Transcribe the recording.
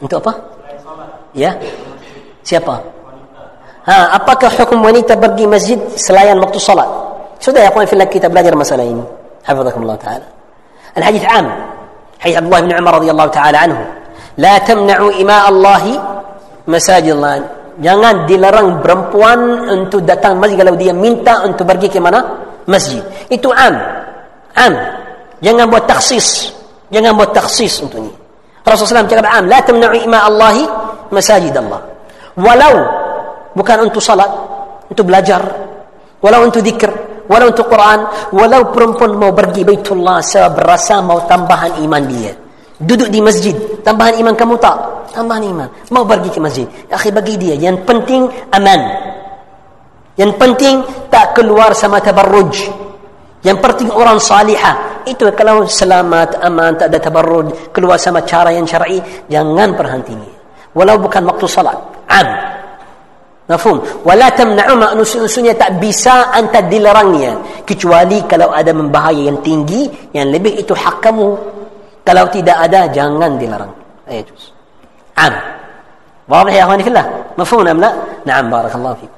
Untuk apa? Ya. Siapa? Ha, apakah hukum wanita pergi masjid selain waktu salat? Sudah ya kawan fillah kita belajar masalah ini. Hafizakumullah taala. Al-hadis am. Hadis Abdullah bin Umar radhiyallahu taala anhu. La tamna'u ima Allah masajid Allah. Jangan dilarang perempuan untuk datang masjid kalau dia minta untuk pergi ke mana? Masjid. Itu am. Am. Jangan buat taksis. Jangan buat taksis untuk ini. Rasulullah SAW cakap am la tamna'u ima Allahi masajid Allah walau bukan untuk salat untuk belajar walau untuk zikir walau untuk Quran walau perempuan mau pergi Baitullah sebab berasa mau tambahan iman dia. Duduk di masjid tambahan iman kamu tak? Tambahan iman. Mau pergi ke masjid akhi bagi dia. Yang penting aman. Yang penting tak keluar sama tabarruj. Yang penting orang salihah itu kalau selamat aman tak ada tabarruj keluar sama cara yang syar'i jangan berhenti walau bukan waktu salat am Mafhum? Wala tamna'u manusia tak bisa anta dilarangnya kecuali kalau ada membahaya yang tinggi yang lebih itu hak kamu. Kalau tidak ada jangan dilarang. Ayat. Am. واضح يا اخواني في الله مفهوم ام لا نعم بارك الله فيكم